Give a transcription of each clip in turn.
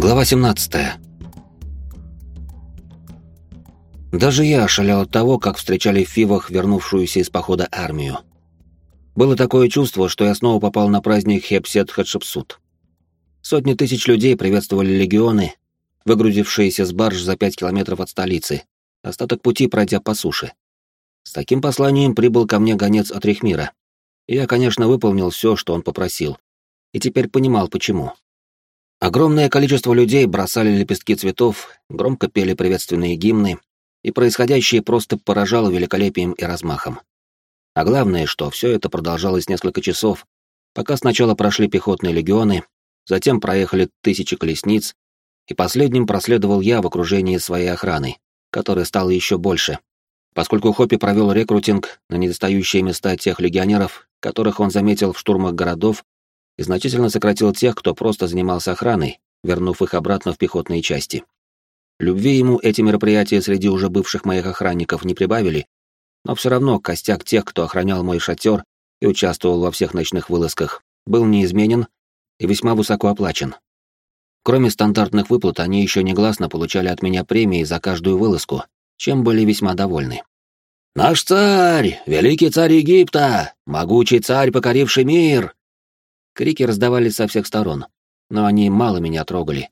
Глава 17. Даже я ошалел от того, как встречали в Фивах вернувшуюся из похода армию. Было такое чувство, что я снова попал на праздник Хепсет Хатшепсут. Сотни тысяч людей приветствовали легионы, выгрузившиеся с барж за пять километров от столицы, остаток пути пройдя по суше. С таким посланием прибыл ко мне гонец от Рехмира. Я, конечно, выполнил все, что он попросил, и теперь понимал, почему. Огромное количество людей бросали лепестки цветов, громко пели приветственные гимны, и происходящее просто поражало великолепием и размахом. А главное, что все это продолжалось несколько часов, пока сначала прошли пехотные легионы, затем проехали тысячи колесниц, и последним проследовал я в окружении своей охраны, которая стала еще больше, поскольку Хоппи провел рекрутинг на недостающие места тех легионеров, которых он заметил в штурмах городов и значительно сократил тех, кто просто занимался охраной, вернув их обратно в пехотные части. Любви ему эти мероприятия среди уже бывших моих охранников не прибавили, но все равно костяк тех, кто охранял мой шатер и участвовал во всех ночных вылазках, был неизменен и весьма высоко оплачен. Кроме стандартных выплат, они еще негласно получали от меня премии за каждую вылазку, чем были весьма довольны. «Наш царь! Великий царь Египта! Могучий царь, покоривший мир!» Крики раздавались со всех сторон, но они мало меня трогали.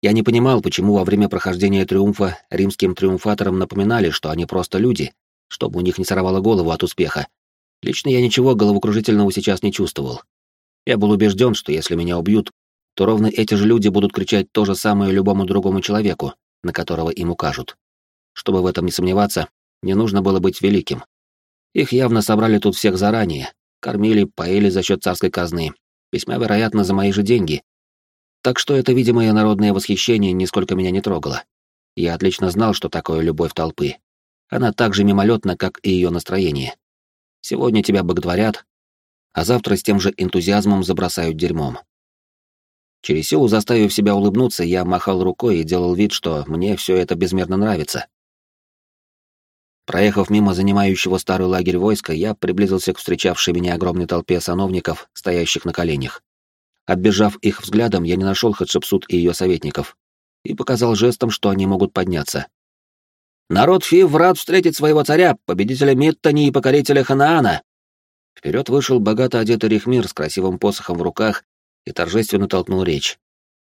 Я не понимал, почему во время прохождения триумфа римским триумфаторам напоминали, что они просто люди, чтобы у них не сорвало голову от успеха. Лично я ничего головокружительного сейчас не чувствовал. Я был убежден, что если меня убьют, то ровно эти же люди будут кричать то же самое любому другому человеку, на которого им укажут. Чтобы в этом не сомневаться, не нужно было быть великим. Их явно собрали тут всех заранее, кормили, поили за счет царской казны, весьма вероятно за мои же деньги. Так что это видимое народное восхищение нисколько меня не трогало. Я отлично знал, что такое любовь толпы. Она так же мимолетна, как и ее настроение. Сегодня тебя боготворят, а завтра с тем же энтузиазмом забросают дерьмом. Через силу заставив себя улыбнуться, я махал рукой и делал вид, что мне все это безмерно нравится. Проехав мимо занимающего старый лагерь войска, я приблизился к встречавшей меня огромной толпе сановников, стоящих на коленях. Оббежав их взглядом, я не нашел Хатшепсут и ее советников, и показал жестом, что они могут подняться. «Народ Фив рад встретить своего царя, победителя Миттани и покорителя Ханаана!» Вперед вышел богато одетый Рихмир с красивым посохом в руках и торжественно толкнул речь.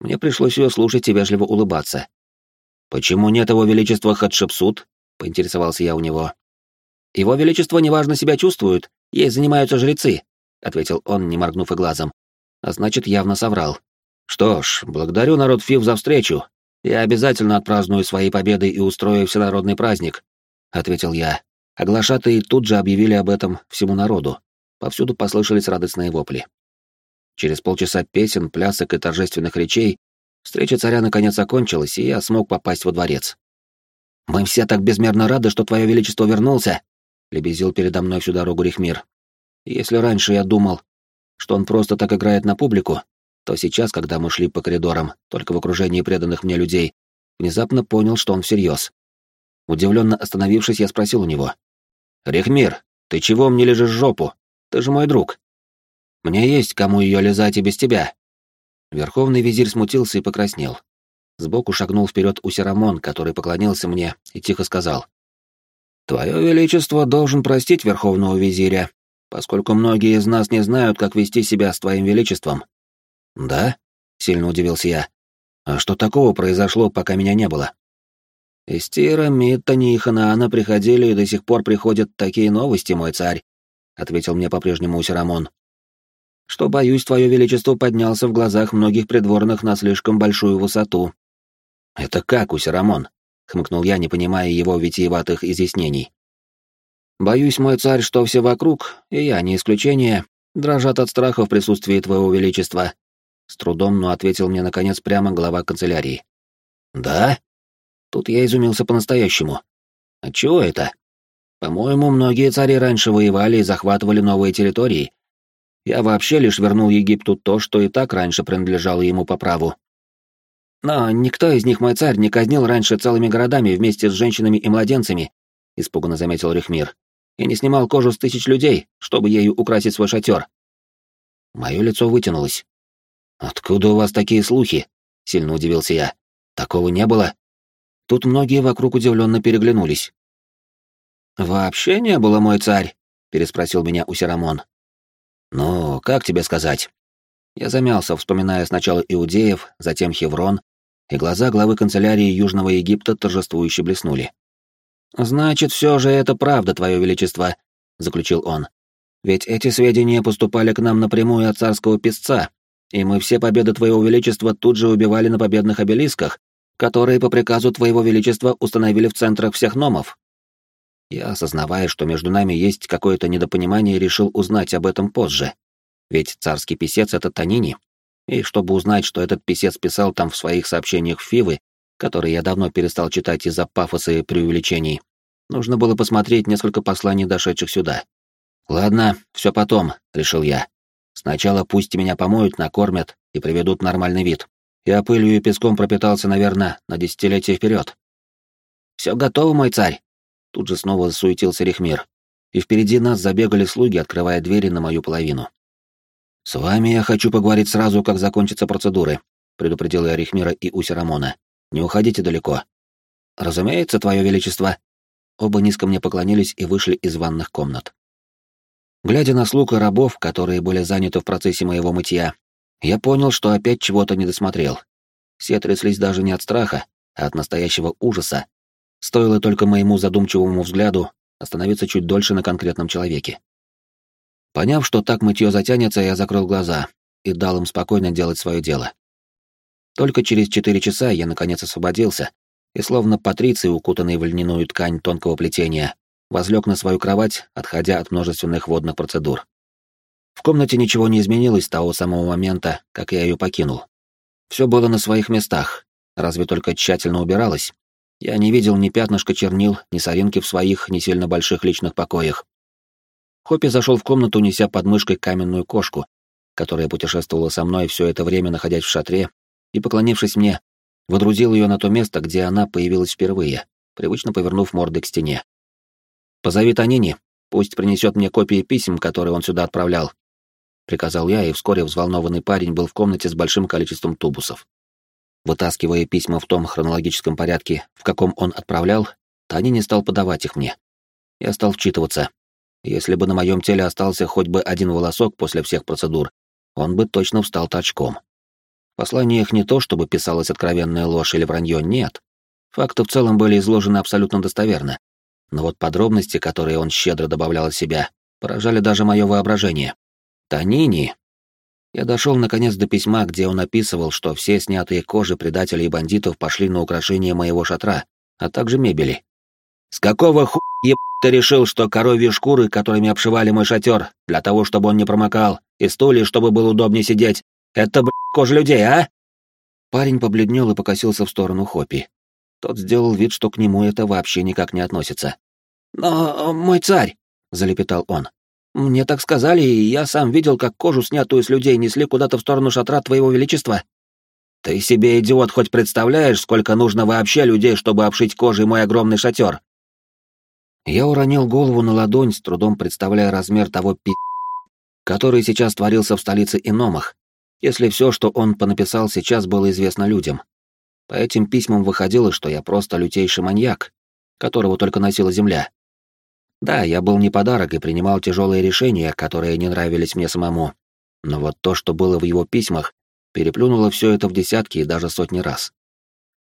Мне пришлось ее слушать и вежливо улыбаться. «Почему нет его величества Хатшепсут?» Поинтересовался я у него. «Его Величество неважно себя чувствует, ей занимаются жрецы», — ответил он, не моргнув и глазом. А значит, явно соврал. «Что ж, благодарю народ Фив за встречу. Я обязательно отпраздную свои победы и устрою всенародный праздник», — ответил я. А глашатые тут же объявили об этом всему народу. Повсюду послышались радостные вопли. Через полчаса песен, плясок и торжественных речей встреча царя наконец окончилась, и я смог попасть во дворец. «Мы все так безмерно рады, что Твое Величество вернулся», — лебезил передо мной всю дорогу Рихмир. «Если раньше я думал, что он просто так играет на публику, то сейчас, когда мы шли по коридорам, только в окружении преданных мне людей, внезапно понял, что он всерьез. Удивленно остановившись, я спросил у него. «Рихмир, ты чего мне лежишь жопу? Ты же мой друг. Мне есть кому ее лизать и без тебя». Верховный визирь смутился и покраснел. Сбоку шагнул вперед Усерамон, который поклонился мне и тихо сказал. «Твое Величество должен простить Верховного Визиря, поскольку многие из нас не знают, как вести себя с Твоим Величеством». «Да?» — сильно удивился я. «А что такого произошло, пока меня не было?» «Из Тира, Миттани и Ханаана приходили и до сих пор приходят такие новости, мой царь», — ответил мне по-прежнему Усерамон. «Что, боюсь, Твое Величество поднялся в глазах многих придворных на слишком большую высоту, «Это как, Усерамон?» — хмыкнул я, не понимая его витиеватых изъяснений. «Боюсь, мой царь, что все вокруг, и я не исключение, дрожат от страха в присутствии твоего величества», — с трудом, но ответил мне, наконец, прямо глава канцелярии. «Да?» Тут я изумился по-настоящему. «Отчего это? По-моему, многие цари раньше воевали и захватывали новые территории. Я вообще лишь вернул Египту то, что и так раньше принадлежало ему по праву. Но никто из них, мой царь, не казнил раньше целыми городами вместе с женщинами и младенцами, испуганно заметил Рихмир, и не снимал кожу с тысяч людей, чтобы ею украсить свой шатер. Мое лицо вытянулось. Откуда у вас такие слухи? — сильно удивился я. «Такого не было?» Тут многие вокруг удивленно переглянулись. «Вообще не было, мой царь?» — переспросил меня Усерамон. «Ну, как тебе сказать?» Я замялся, вспоминая сначала иудеев, затем Хеврон, и глаза главы канцелярии Южного Египта торжествующе блеснули. «Значит, все же это правда, Твое Величество», — заключил он. «Ведь эти сведения поступали к нам напрямую от царского писца, и мы все победы Твоего Величества тут же убивали на победных обелисках, которые по приказу Твоего Величества установили в центрах всех номов». Я, осознавая, что между нами есть какое-то недопонимание, решил узнать об этом позже. Ведь царский писец — это Танини. И чтобы узнать, что этот писец писал там в своих сообщениях Фивы, которые я давно перестал читать из-за пафоса и преувеличений, нужно было посмотреть несколько посланий, дошедших сюда. «Ладно, все потом», — решил я. «Сначала пусть меня помоют, накормят и приведут в нормальный вид. Я пылью и песком пропитался, наверное, на десятилетия вперед. «Все готово, мой царь!» Тут же снова засуетился Рихмир, и впереди нас забегали слуги, открывая двери на мою половину. «С вами я хочу поговорить сразу, как закончатся процедуры», — предупредил я Рихмира и Усерамона. «Не уходите далеко». «Разумеется, Твое Величество». Оба низко мне поклонились и вышли из ванных комнат. Глядя на слуг и рабов, которые были заняты в процессе моего мытья, я понял, что опять чего-то не досмотрел. Все тряслись даже не от страха, а от настоящего ужаса. Стоило только моему задумчивому взгляду остановиться чуть дольше на конкретном человеке. Поняв, что так мытье затянется, я закрыл глаза и дал им спокойно делать свое дело. Только через четыре часа я наконец освободился и, словно патриций, укутанный в льняную ткань тонкого плетения, возлег на свою кровать, отходя от множественных водных процедур. В комнате ничего не изменилось с того самого момента, как я ее покинул. Все было на своих местах, разве только тщательно убиралось. Я не видел ни пятнышка чернил, ни соринки в своих не сильно больших личных покоях. Хоппи зашел в комнату, неся под мышкой каменную кошку, которая путешествовала со мной все это время, находясь в шатре, и, поклонившись мне, водрузил ее на то место, где она появилась впервые, привычно повернув мордой к стене. «Позови Танини, пусть принесет мне копии писем, которые он сюда отправлял», — приказал я, и вскоре взволнованный парень был в комнате с большим количеством тубусов. Вытаскивая письма в том хронологическом порядке, в каком он отправлял, Танини стал подавать их мне. Я стал вчитываться, если бы на моем теле остался хоть бы один волосок после всех процедур, он бы точно встал торчком. В посланиях не то, чтобы писалась откровенная ложь или вранье, нет. Факты в целом были изложены абсолютно достоверно. Но вот подробности, которые он щедро добавлял от себя, поражали даже мое воображение. Танини. Я дошел наконец до письма, где он описывал, что все снятые кожи предателей и бандитов пошли на украшение моего шатра, а также мебели. «С какого ху еб ты решил, что коровьи шкуры, которыми обшивали мой шатер, для того, чтобы он не промокал, и стулья, чтобы было удобнее сидеть, это, блядь, кожа людей, а?» Парень побледнел и покосился в сторону Хопи. Тот сделал вид, что к нему это вообще никак не относится. «Но, мой царь!» — залепетал он. «Мне так сказали, и я сам видел, как кожу, снятую с людей, несли куда-то в сторону шатра твоего величества. Ты себе, идиот, хоть представляешь, сколько нужно вообще людей, чтобы обшить кожей мой огромный шатер?» Я уронил голову на ладонь, с трудом представляя размер того пи***, который сейчас творился в столице Иномах, если все, что он понаписал, сейчас было известно людям. По этим письмам выходило, что я просто лютейший маньяк, которого только носила земля. Да, я был не подарок и принимал тяжелые решения, которые не нравились мне самому. Но вот то, что было в его письмах, переплюнуло все это в десятки и даже сотни раз.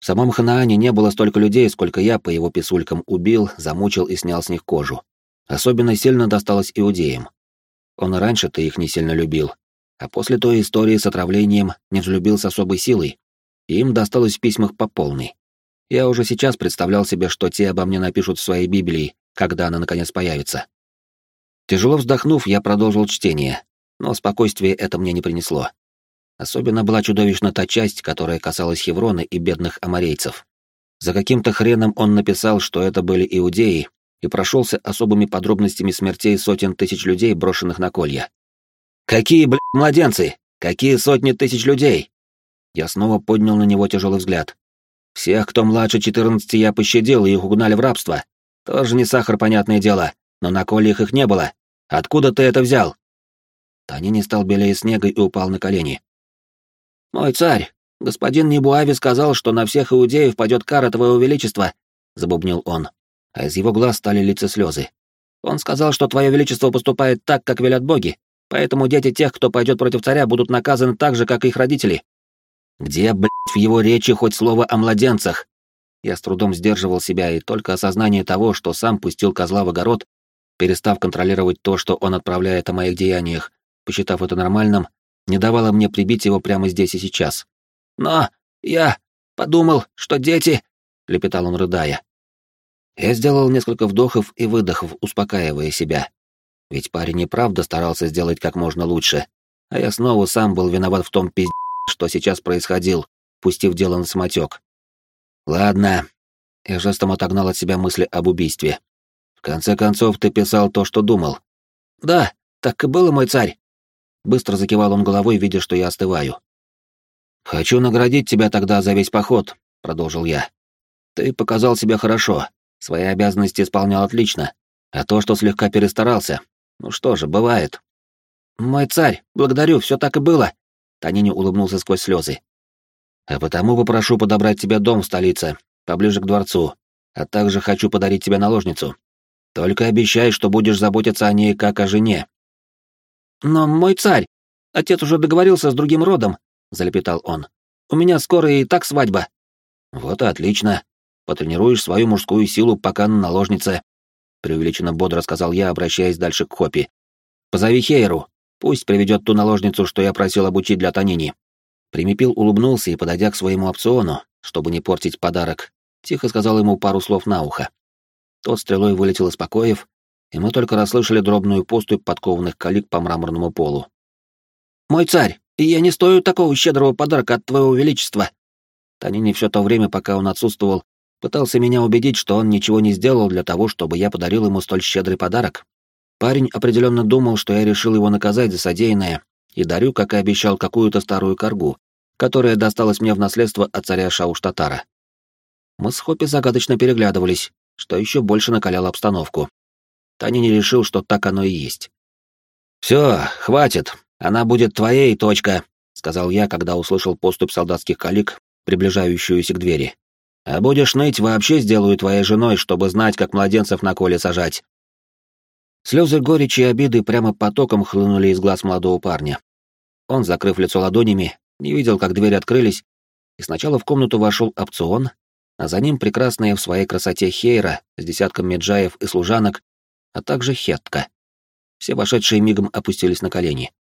В самом Ханаане не было столько людей, сколько я по его писулькам убил, замучил и снял с них кожу. Особенно сильно досталось иудеям. Он и раньше-то их не сильно любил, а после той истории с отравлением не взлюбил с особой силой, и им досталось в письмах по полной. Я уже сейчас представлял себе, что те обо мне напишут в своей Библии, когда она наконец появится. Тяжело вздохнув, я продолжил чтение, но спокойствие это мне не принесло. Особенно была чудовищна та часть, которая касалась Хеврона и бедных амарейцев. За каким-то хреном он написал, что это были иудеи, и прошелся особыми подробностями смертей сотен тысяч людей, брошенных на колья. «Какие, блядь, младенцы? Какие сотни тысяч людей?» Я снова поднял на него тяжелый взгляд. «Всех, кто младше четырнадцати, я пощадил, и их угнали в рабство. Тоже не сахар, понятное дело, но на кольях их не было. Откуда ты это взял?» Таня не стал белее снега и упал на колени. «Мой царь, господин Небуави сказал, что на всех иудеев падет кара твоего величества», — забубнил он, а из его глаз стали лица слезы. «Он сказал, что твое величество поступает так, как велят боги, поэтому дети тех, кто пойдет против царя, будут наказаны так же, как их родители». «Где, блядь, в его речи хоть слово о младенцах?» Я с трудом сдерживал себя, и только осознание того, что сам пустил козла в огород, перестав контролировать то, что он отправляет о моих деяниях, посчитав это нормальным, не давало мне прибить его прямо здесь и сейчас. «Но я подумал, что дети...» — лепетал он, рыдая. Я сделал несколько вдохов и выдохов, успокаивая себя. Ведь парень и правда старался сделать как можно лучше, а я снова сам был виноват в том пизде, что сейчас происходил, пустив дело на самотек. Ладно. Я жестом отогнал от себя мысли об убийстве. В конце концов, ты писал то, что думал. Да, так и было, мой царь. Быстро закивал он головой, видя, что я остываю. «Хочу наградить тебя тогда за весь поход», — продолжил я. «Ты показал себя хорошо, свои обязанности исполнял отлично, а то, что слегка перестарался, ну что же, бывает». «Мой царь, благодарю, все так и было», — Танини улыбнулся сквозь слезы. «А потому попрошу подобрать тебе дом в столице, поближе к дворцу, а также хочу подарить тебе наложницу. Только обещай, что будешь заботиться о ней как о жене, «Но мой царь, отец уже договорился с другим родом», — залепетал он. «У меня скоро и так свадьба». «Вот и отлично. Потренируешь свою мужскую силу, пока на наложнице», — преувеличенно бодро сказал я, обращаясь дальше к Хопи. «Позови Хейру, пусть приведет ту наложницу, что я просил обучить для Танини». Примепил улыбнулся и, подойдя к своему опциону, чтобы не портить подарок, тихо сказал ему пару слов на ухо. Тот стрелой вылетел из покоев, и мы только расслышали дробную поступь подкованных калик по мраморному полу. «Мой царь, я не стою такого щедрого подарка от твоего величества!» Танини все то время, пока он отсутствовал, пытался меня убедить, что он ничего не сделал для того, чтобы я подарил ему столь щедрый подарок. Парень определенно думал, что я решил его наказать за содеянное и дарю, как и обещал, какую-то старую коргу, которая досталась мне в наследство от царя Шауштатара. Мы с Хоппи загадочно переглядывались, что еще больше накаляло обстановку. Танини решил, что так оно и есть. «Все, хватит, она будет твоей, точка», — сказал я, когда услышал поступь солдатских калик, приближающуюся к двери. «А будешь ныть, вообще сделаю твоей женой, чтобы знать, как младенцев на коле сажать». Слезы горечи и обиды прямо потоком хлынули из глаз молодого парня. Он, закрыв лицо ладонями, не видел, как двери открылись, и сначала в комнату вошел опцион, а за ним прекрасная в своей красоте Хейра с десятком меджаев и служанок а также Хетка. Все вошедшие мигом опустились на колени.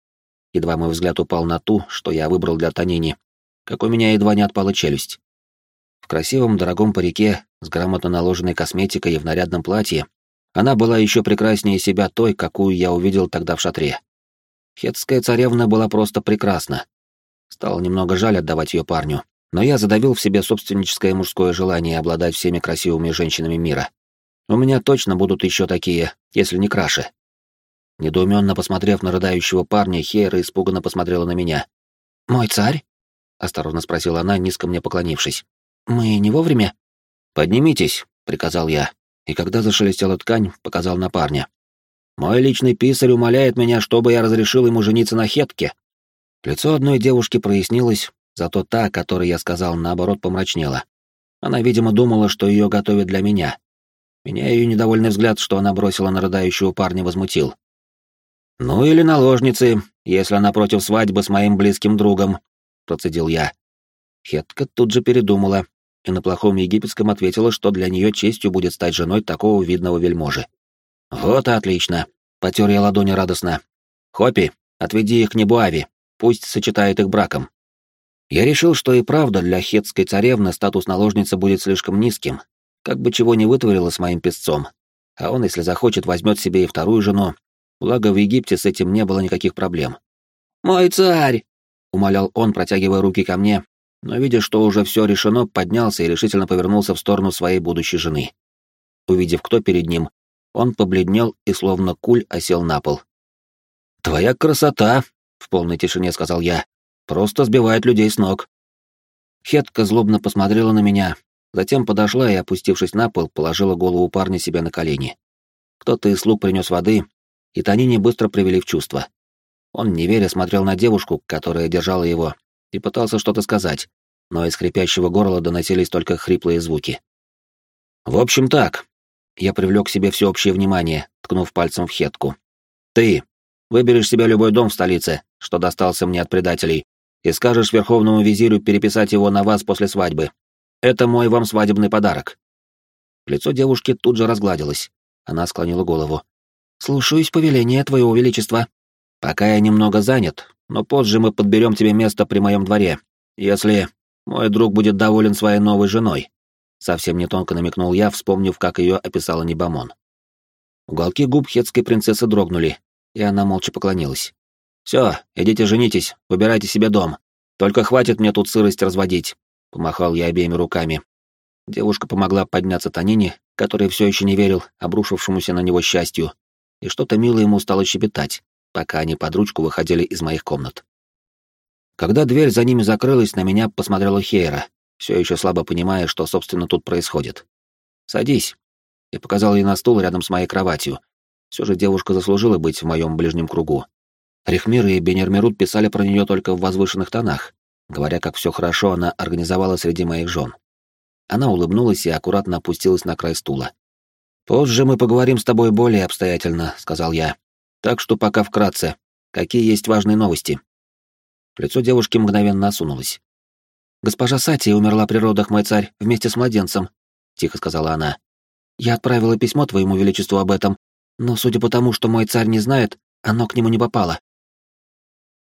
Едва мой взгляд упал на ту, что я выбрал для Танини, как у меня едва не отпала челюсть. В красивом дорогом парике, с грамотно наложенной косметикой и в нарядном платье, она была еще прекраснее себя той, какую я увидел тогда в шатре. Хетская царевна была просто прекрасна. Стало немного жаль отдавать ее парню, но я задавил в себе собственническое мужское желание обладать всеми красивыми женщинами мира. У меня точно будут еще такие, если не краше. Недоуменно посмотрев на рыдающего парня, Хейра испуганно посмотрела на меня. «Мой царь?» — осторожно спросила она, низко мне поклонившись. «Мы не вовремя?» «Поднимитесь», — приказал я, и когда зашелестела ткань, показал на парня. «Мой личный писарь умоляет меня, чтобы я разрешил ему жениться на Хетке». Лицо одной девушки прояснилось, зато та, которой я сказал, наоборот, помрачнела. Она, видимо, думала, что ее готовят для меня, меня ее недовольный взгляд, что она бросила на рыдающего парня, возмутил. «Ну или наложницы, если она против свадьбы с моим близким другом», — процедил я. Хетка тут же передумала и на плохом египетском ответила, что для нее честью будет стать женой такого видного вельможи. «Вот и отлично», — потер я ладони радостно. «Хопи, отведи их к Небуави, пусть сочетает их браком». Я решил, что и правда для хетской царевны статус наложницы будет слишком низким, как бы чего не вытворила с моим песцом. А он, если захочет, возьмет себе и вторую жену. Благо, в Египте с этим не было никаких проблем. «Мой царь!» — умолял он, протягивая руки ко мне, но, видя, что уже все решено, поднялся и решительно повернулся в сторону своей будущей жены. Увидев, кто перед ним, он побледнел и словно куль осел на пол. «Твоя красота!» — в полной тишине сказал я. «Просто сбивает людей с ног». Хетка злобно посмотрела на меня, Затем подошла и, опустившись на пол, положила голову парня себе на колени. Кто-то из слуг принес воды, и Танини быстро привели в чувство. Он, не веря, смотрел на девушку, которая держала его, и пытался что-то сказать, но из хрипящего горла доносились только хриплые звуки. «В общем так», — я привлек к себе всеобщее внимание, ткнув пальцем в Хетку. «Ты выберешь себе любой дом в столице, что достался мне от предателей, и скажешь Верховному Визирю переписать его на вас после свадьбы. Это мой вам свадебный подарок». Лицо девушки тут же разгладилось. Она склонила голову. «Слушаюсь повеления, Твоего Величества. Пока я немного занят, но позже мы подберем тебе место при моем дворе, если мой друг будет доволен своей новой женой». Совсем не тонко намекнул я, вспомнив, как ее описала Небамон. Уголки губ хетской принцессы дрогнули, и она молча поклонилась. «Все, идите женитесь, выбирайте себе дом. Только хватит мне тут сырость разводить», — помахал я обеими руками, Девушка помогла подняться Танине, который все еще не верил обрушившемуся на него счастью, и что-то мило ему стало щебетать, пока они под ручку выходили из моих комнат. Когда дверь за ними закрылась, на меня посмотрела Хейра, все еще слабо понимая, что, собственно, тут происходит. «Садись», — и показал ей на стул рядом с моей кроватью. Все же девушка заслужила быть в моем ближнем кругу. Рихмир и Бенермерут писали про нее только в возвышенных тонах, говоря, как все хорошо она организовала среди моих жен. Она улыбнулась и аккуратно опустилась на край стула. «Позже мы поговорим с тобой более обстоятельно», — сказал я. «Так что пока вкратце. Какие есть важные новости?» Лицо девушки мгновенно осунулось. «Госпожа Сати умерла при родах, мой царь, вместе с младенцем», — тихо сказала она. «Я отправила письмо твоему величеству об этом, но судя по тому, что мой царь не знает, оно к нему не попало.